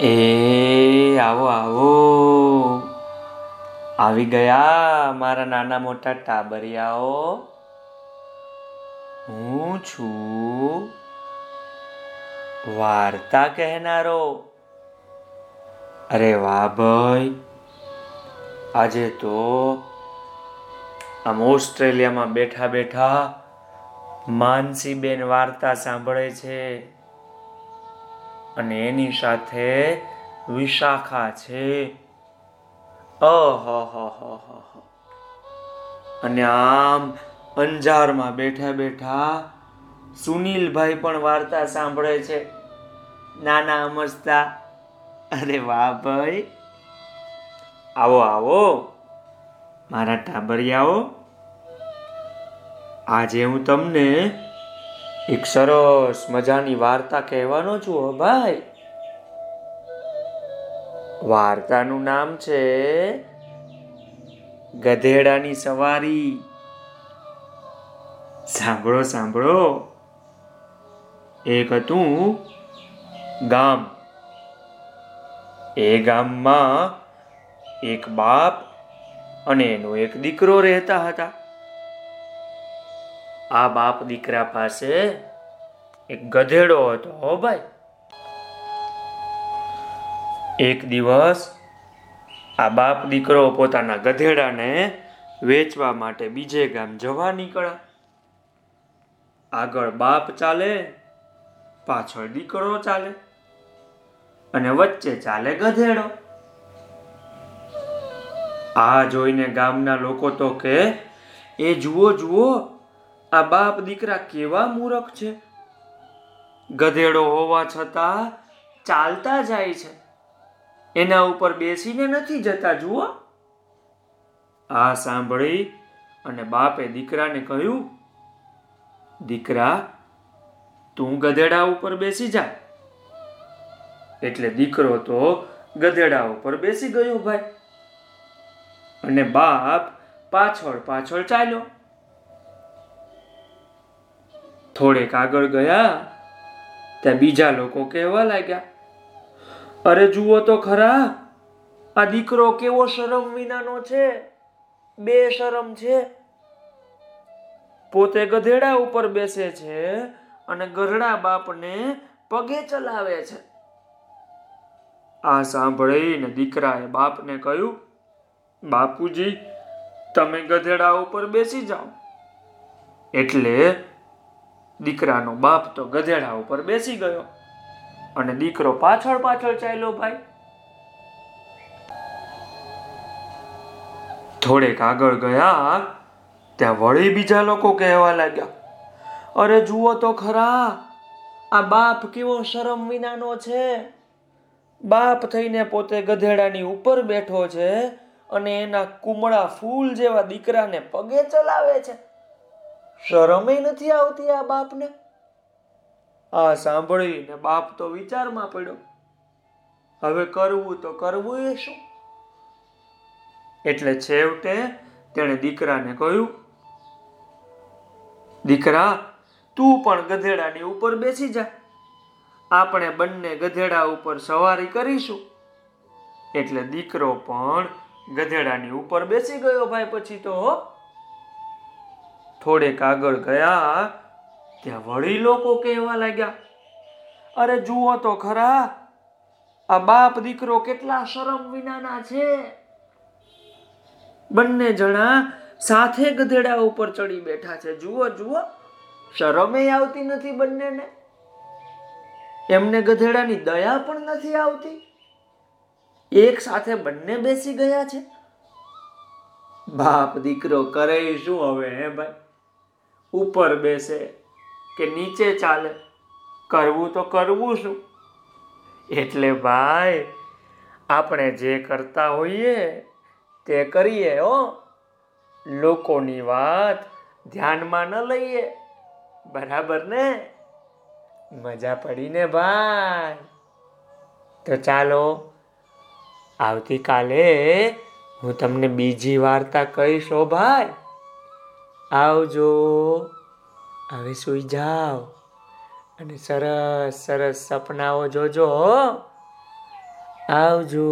એ આવો આવો. આવી ગયા મારા નાના મોટા ટાબરિયાઓ. હું છું વાર્તા કહેનારો. અરે વાહ ભાઈ. આજે તો આમ ઓસ્ટ્રેલિયામાં બેઠા બેઠા માનસીબેન વાર્તા સાંભળે છે. અને એની સાથે વિશાખા છે. અહહહહહ. અને આમ અંજારમાં બેઠા બેઠા સુનિલભાઈ પણ વાર્તા સાંભળે છે. નાના અમસ્તા. અરે વાહ ભાઈ. આવો આવો. મારા ટાબરિયાઓ. આજે હું તમને એક સરસ મજાની વાર્તા કહેવાનો છું હો ભાઈ. વાર્તાનું નામ છે ગધેડાની સવારી. સાંભળો સાંભળો. એક હતું ગામ. એ ગામમાં એક બાપ અને એનો એક દીકરો રહેતા હતા. આ બાપ દીકરા પાસે એક ગધેડો હતો, હો ભાઈ. એક દિવસ આ બાપ દીકરો પોતાના ગધેડાને વેચવા માટે બીજે ગામ જવા નીકળ્યા. આગળ બાપ ચાલે, પાછળ દીકરો ચાલે, અને વચ્ચે ચાલે ગધેડો. આ જોઈને ગામના લોકો તો કે, એ જુઓ જુઓ આ બાપ દીકરા કેવા મૂરખ છે? ગધેડો હોવા છતાં ચાલતા જાય છે. એના ઉપર બેસીને નથી જતા, જુઓ. આ સાંભળી અને બાપે દીકરાને કહ્યું, દીકરા, તું ગધેડા ઉપર બેસી જા. એટલે દીકરો તો ગધેડા ઉપર બેસી ગયો ભાઈ. અને બાપ પાછળ પાછળ ચાલ્યો. થોડેક આગળ ગયા, ત્યાં બીજા લોકો કહેવા લાગ્યા, અરે જુઓ તો ખરા, આ દીકરો કેવો શરમ વિનાનો છે, બે શરમ છે. પોતે ગધેડા ઉપર બેસે છે અને ગરડા બાપને પગે ચલાવે છે. આ સાંભળીને દીકરાએ બાપને કહ્યું, બાપુજી, તમે ગધેડા ઉપર બેસી જાઓ. એટલે દીકરાનો બાપ તો ગધેડા ઉપર બેસી ગયો અને દીકરો પાછળ પાછળ ચાલ્યો ભાઈ. થોડેક આગળ ગયા, ત્યાં વળી બીજા લોકો કહેવા લાગ્યા, અરે જુઓ તો ખરા, આ બાપ કેવો શરમ વિનાનો છે. બાપ થઈને પોતે ગધેડાની ઉપર બેઠો છે અને એના કુમળા ફૂલ જેવા દીકરાને પગે ચલાવે છે. શરમે નથી આવતી આ બાપને? આ સાંભળીને બાપ તો વિચારમાં પડ્યો. હવે કરવું તો કરવું એ શું? એટલે છેવટે તેણે દીકરાને કહ્યું, દીકરા, તું પણ ગધેડાની ઉપર બેસી જા. આપણે બંને ગધેડા ઉપર સવારી કરીશું. એટલે દીકરો પણ ગધેડાની ઉપર બેસી ગયો ભાઈ પછી તો, હો. થોડેક આગળ ગયા, ત્યાં વળી લોકો કહેવા લાગ્યા, અરે જુઓ તો ખરા, આ બાપ દીકરો કેટલા શરમ વિનાના છે. બંને જણા સાથે ગધેડા ઉપર ચડી બેઠા છે. જુઓ જુઓ, શરમે આવતી નથી બંનેને. એમને ગધેડાની દયા પણ નથી આવતી. એક સાથે બંને બેસી ગયા છે. બાપ દીકરો કરે શું હવે, હે ભાઈ? ઉપર બેસે કે નીચે ચાલે, કરવું તો કરવું શું? એટલે ભાઈ, આપણે જે કરતા હોઈએ તે કરીએ, હો. લોકોની વાત ધ્યાનમાં ન લઈએ. બરાબર ને? મજા પડી ને ભાઈ? તો ચાલો, આવતીકાલે હું તમને બીજી વાર્તા કહીશ ભાઈ. આવજો. હવે સુઈ જાઓ. અને સરસ સરસ સપનાઓ જોજો આવજો.